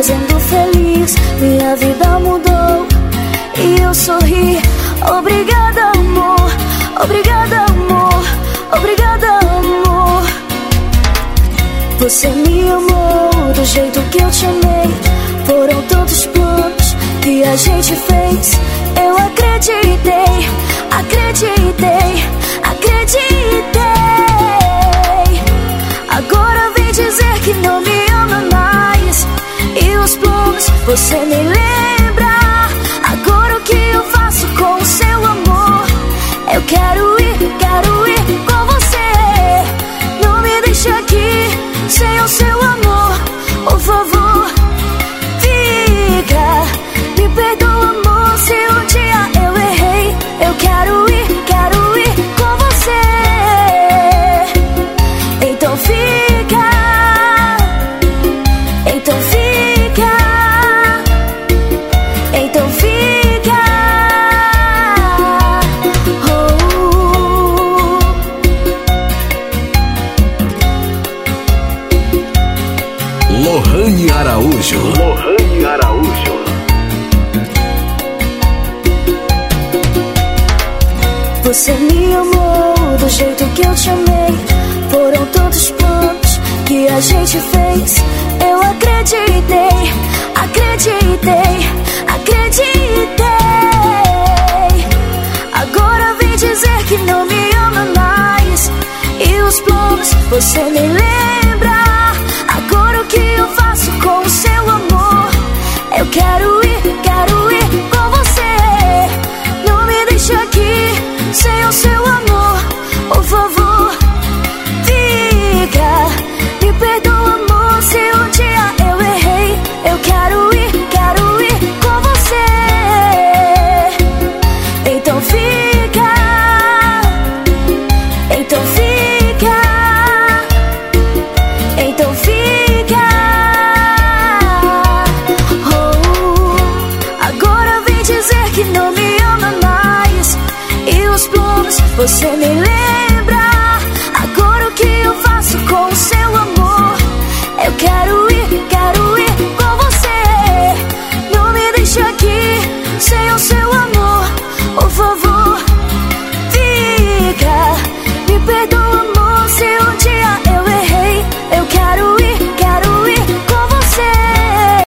fazendo feliz. Minha vida mudou e eu sorri. Obrigada, amor. Obrigada, amor. Obrigada, amor. Você me amou do jeito que eu te amei. Foram tantos planos que a gente fez. Eu acreditei, acreditei. Os planos você nem lembra. Agora o que eu faço com o seu amor? Eu quero ir, quero ir com você. Não me deixe aqui sem o seu Lohane Araújo. Lohane Araújo. Você me amou do jeito que eu te amei. Foram tantos planos que a gente fez. Eu acreditei, acreditei, acreditei. Agora vem dizer que não me ama mais. E os planos você nem lembra. Você me lembra agora o que eu faço com o seu amor. Eu quero